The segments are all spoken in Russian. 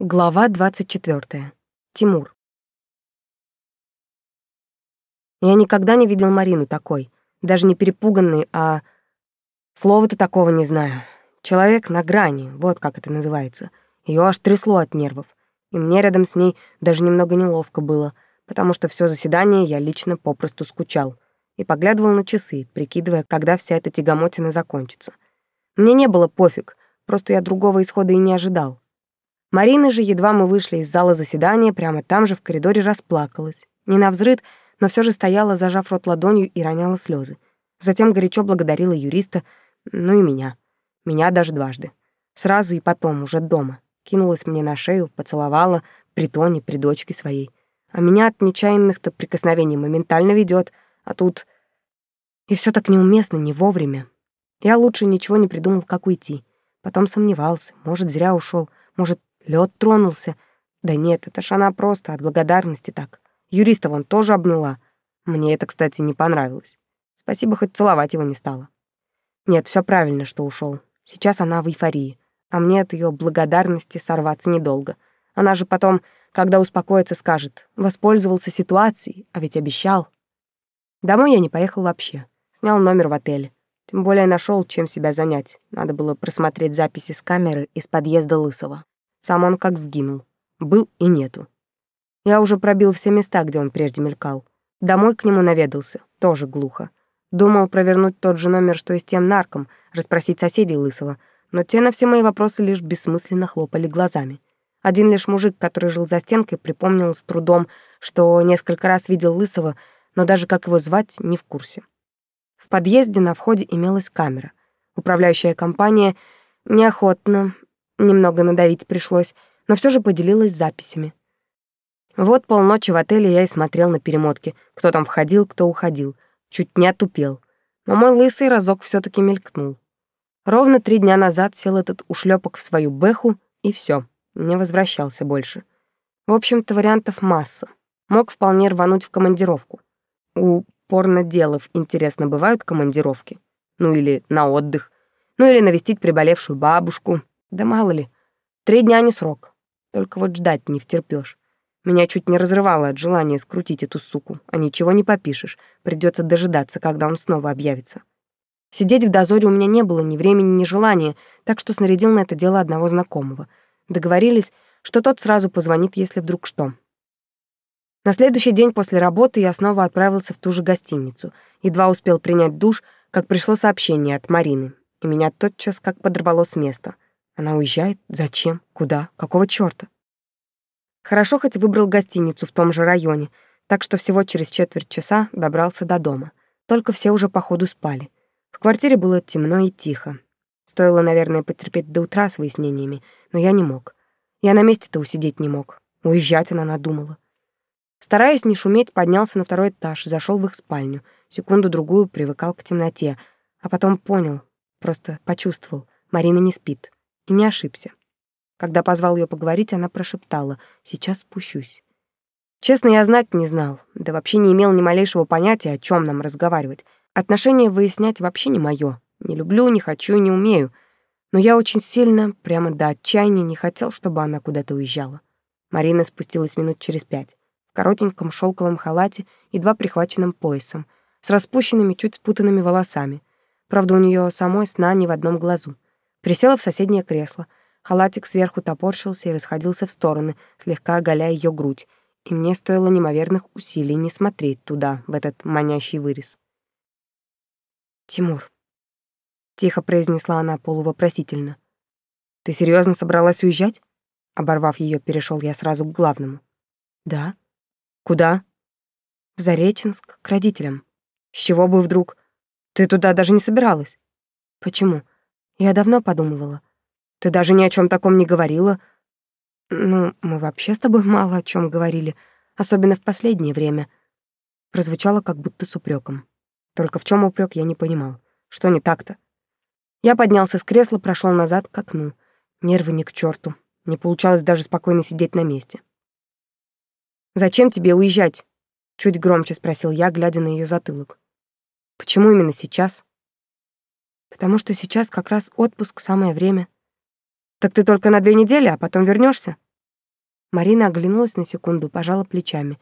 Глава 24. Тимур. Я никогда не видел Марину такой, даже не перепуганной, а... Слова-то такого не знаю. Человек на грани, вот как это называется. Ее аж трясло от нервов. И мне рядом с ней даже немного неловко было, потому что все заседание я лично попросту скучал и поглядывал на часы, прикидывая, когда вся эта тягомотина закончится. Мне не было пофиг, просто я другого исхода и не ожидал. Марина же, едва мы вышли из зала заседания, прямо там же в коридоре расплакалась. Не на взрыд, но все же стояла, зажав рот ладонью и роняла слезы. Затем горячо благодарила юриста, ну и меня. Меня даже дважды. Сразу и потом, уже дома. Кинулась мне на шею, поцеловала, при Тоне, при дочке своей. А меня от нечаянных-то прикосновений моментально ведет, а тут... И все так неуместно, не вовремя. Я лучше ничего не придумал, как уйти. Потом сомневался, может, зря ушел, может, Лед тронулся. Да нет, это ж она просто от благодарности так. Юриста вон тоже обняла. Мне это, кстати, не понравилось. Спасибо, хоть целовать его не стала. Нет, все правильно, что ушел. Сейчас она в эйфории, а мне от ее благодарности сорваться недолго. Она же потом, когда успокоится, скажет, воспользовался ситуацией, а ведь обещал. Домой я не поехал вообще. Снял номер в отеле. Тем более нашел, чем себя занять. Надо было просмотреть записи с камеры из подъезда Лысого. Сам он как сгинул. Был и нету. Я уже пробил все места, где он прежде мелькал. Домой к нему наведался, тоже глухо. Думал провернуть тот же номер, что и с тем нарком, расспросить соседей Лысого, но те на все мои вопросы лишь бессмысленно хлопали глазами. Один лишь мужик, который жил за стенкой, припомнил с трудом, что несколько раз видел Лысого, но даже как его звать, не в курсе. В подъезде на входе имелась камера. Управляющая компания неохотно Немного надавить пришлось, но все же поделилась записями. Вот полночи в отеле я и смотрел на перемотки, кто там входил, кто уходил. Чуть не отупел. Но мой лысый разок все таки мелькнул. Ровно три дня назад сел этот ушлепок в свою бэху, и все, не возвращался больше. В общем-то, вариантов масса. Мог вполне рвануть в командировку. У порноделов, интересно, бывают командировки? Ну или на отдых. Ну или навестить приболевшую бабушку, да мало ли, три дня не срок. Только вот ждать не втерпёшь. Меня чуть не разрывало от желания скрутить эту суку, а ничего не попишешь. Придется дожидаться, когда он снова объявится. Сидеть в дозоре у меня не было ни времени, ни желания, так что снарядил на это дело одного знакомого. Договорились, что тот сразу позвонит, если вдруг что. На следующий день после работы я снова отправился в ту же гостиницу. Едва успел принять душ, как пришло сообщение от Марины, и меня тотчас как подорвало с места — она уезжает? Зачем? Куда? Какого чёрта? Хорошо хоть выбрал гостиницу в том же районе, так что всего через четверть часа добрался до дома. Только все уже походу спали. В квартире было темно и тихо. Стоило, наверное, потерпеть до утра с выяснениями, но я не мог. Я на месте-то усидеть не мог. Уезжать она надумала. Стараясь не шуметь, поднялся на второй этаж, зашел в их спальню. Секунду-другую привыкал к темноте, а потом понял, просто почувствовал, Марина не спит. И не ошибся. Когда позвал ее поговорить, она прошептала «Сейчас спущусь». Честно, я знать не знал, да вообще не имел ни малейшего понятия, о чем нам разговаривать. Отношения выяснять вообще не мое. Не люблю, не хочу не умею. Но я очень сильно, прямо до отчаяния, не хотел, чтобы она куда-то уезжала. Марина спустилась минут через пять. В коротеньком шелковом халате, едва прихваченным поясом, с распущенными, чуть спутанными волосами. Правда, у нее самой сна ни в одном глазу. Присела в соседнее кресло. Халатик сверху топорщился и расходился в стороны, слегка оголяя ее грудь, и мне стоило неимоверных усилий не смотреть туда, в этот манящий вырез. «Тимур», — тихо произнесла она полувопросительно, — «ты серьезно собралась уезжать?» Оборвав ее, перешел я сразу к главному. «Да». «Куда?» «В Зареченск, к родителям». «С чего бы вдруг? Ты туда даже не собиралась». «Почему? Я давно подумывала. Ты даже ни о чем таком не говорила. Ну, мы вообще с тобой мало о чем говорили, особенно в последнее время. Прозвучало как будто с упреком. Только в чем упрек я не понимал. Что не так-то? Я поднялся с кресла, прошел назад к окну. Нервы ни к черту. Не получалось даже спокойно сидеть на месте. «Зачем тебе уезжать?» Чуть громче спросил я, глядя на ее затылок. «Почему именно сейчас?» Потому что сейчас как раз отпуск, самое время. Так ты только на две недели, а потом вернешься? Марина оглянулась на секунду, пожала плечами.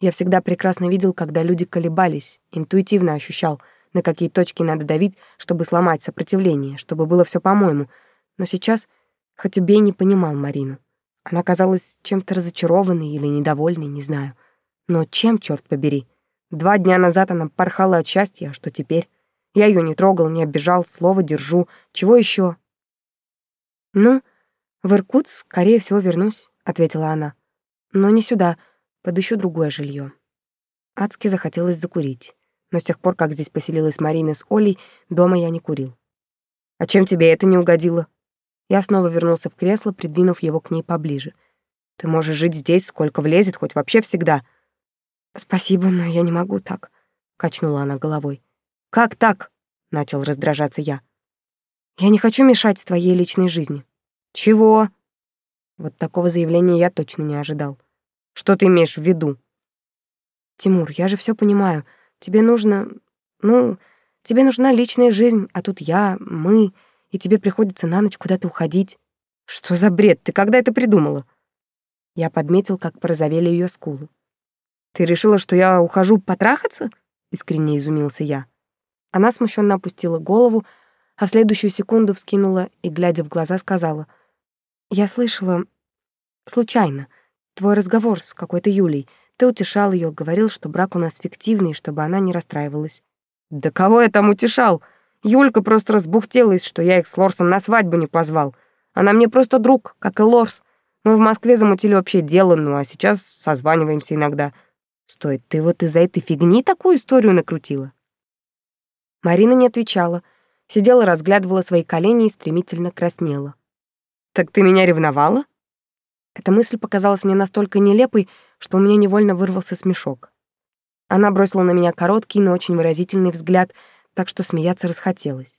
Я всегда прекрасно видел, когда люди колебались, интуитивно ощущал, на какие точки надо давить, чтобы сломать сопротивление, чтобы было все по-моему. Но сейчас, хоть убей, не понимал Марину. Она казалась чем-то разочарованной или недовольной, не знаю. Но чем, черт побери? Два дня назад она порхала от счастья, а что теперь? Я ее не трогал, не обижал, слово держу. Чего еще? Ну, в Иркутск, скорее всего, вернусь, ответила она. Но не сюда, подыщу другое жилье. Адски захотелось закурить. Но с тех пор, как здесь поселилась Марина с Олей, дома я не курил. А чем тебе это не угодило? Я снова вернулся в кресло, придвинув его к ней поближе. Ты можешь жить здесь, сколько влезет, хоть вообще всегда. «Спасибо, но я не могу так», — качнула она головой. «Как так?» — начал раздражаться я. «Я не хочу мешать твоей личной жизни». «Чего?» Вот такого заявления я точно не ожидал. «Что ты имеешь в виду?» «Тимур, я же все понимаю. Тебе нужно... Ну, тебе нужна личная жизнь, а тут я, мы, и тебе приходится на ночь куда-то уходить». «Что за бред? Ты когда это придумала?» Я подметил, как порозовели ее скулы. Ты решила, что я ухожу потрахаться? Искренне изумился я. Она смущенно опустила голову, а в следующую секунду вскинула и, глядя в глаза, сказала: "Я слышала случайно твой разговор с какой-то Юлей. Ты утешал ее, говорил, что брак у нас фиктивный, чтобы она не расстраивалась". "Да кого я там утешал? Юлька просто разбухтелась, что я их с Лорсом на свадьбу не позвал. Она мне просто друг, как и Лорс. Мы в Москве замутили вообще дело, ну а сейчас созваниваемся иногда. Стой, ты вот из-за этой фигни такую историю накрутила? Марина не отвечала, сидела, разглядывала свои колени и стремительно краснела. Так ты меня ревновала? Эта мысль показалась мне настолько нелепой, что у меня невольно вырвался смешок. Она бросила на меня короткий, но очень выразительный взгляд, так что смеяться расхотелось.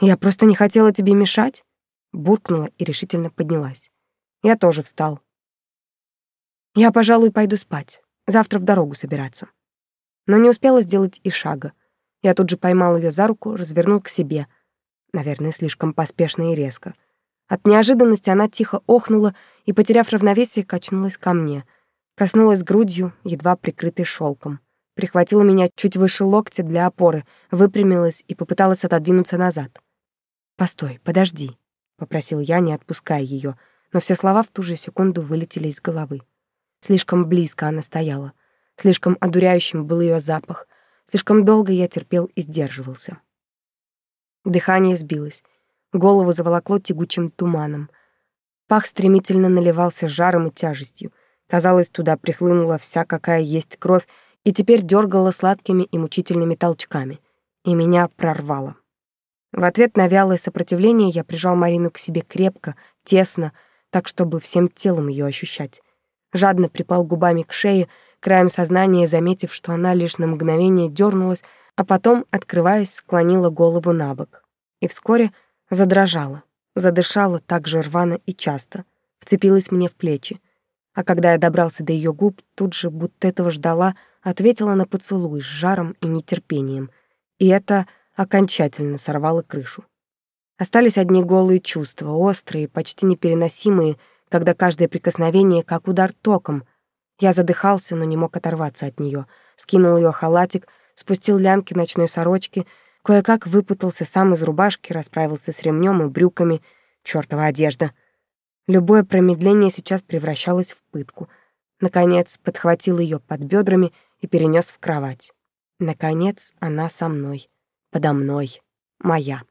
«Я просто не хотела тебе мешать», — буркнула и решительно поднялась. Я тоже встал. «Я, пожалуй, пойду спать. Завтра в дорогу собираться. Но не успела сделать и шага. Я тут же поймал ее за руку, развернул к себе. Наверное, слишком поспешно и резко. От неожиданности она тихо охнула и, потеряв равновесие, качнулась ко мне. Коснулась грудью, едва прикрытой шелком. Прихватила меня чуть выше локтя для опоры, выпрямилась и попыталась отодвинуться назад. «Постой, подожди», — попросил я, не отпуская ее, но все слова в ту же секунду вылетели из головы. Слишком близко она стояла. Слишком одуряющим был ее запах. Слишком долго я терпел и сдерживался. Дыхание сбилось. Голову заволокло тягучим туманом. Пах стремительно наливался жаром и тяжестью. Казалось, туда прихлынула вся, какая есть кровь, и теперь дергала сладкими и мучительными толчками. И меня прорвало. В ответ на вялое сопротивление я прижал Марину к себе крепко, тесно, так, чтобы всем телом ее ощущать жадно припал губами к шее, краем сознания заметив, что она лишь на мгновение дернулась, а потом, открываясь, склонила голову на бок. И вскоре задрожала, задышала так же рвано и часто, вцепилась мне в плечи. А когда я добрался до ее губ, тут же, будто этого ждала, ответила на поцелуй с жаром и нетерпением. И это окончательно сорвало крышу. Остались одни голые чувства, острые, почти непереносимые, когда каждое прикосновение как удар током. Я задыхался, но не мог оторваться от нее. Скинул ее халатик, спустил лямки ночной сорочки, кое-как выпутался сам из рубашки, расправился с ремнем и брюками. Чёртова одежда. Любое промедление сейчас превращалось в пытку. Наконец, подхватил ее под бедрами и перенес в кровать. Наконец, она со мной, подо мной, моя.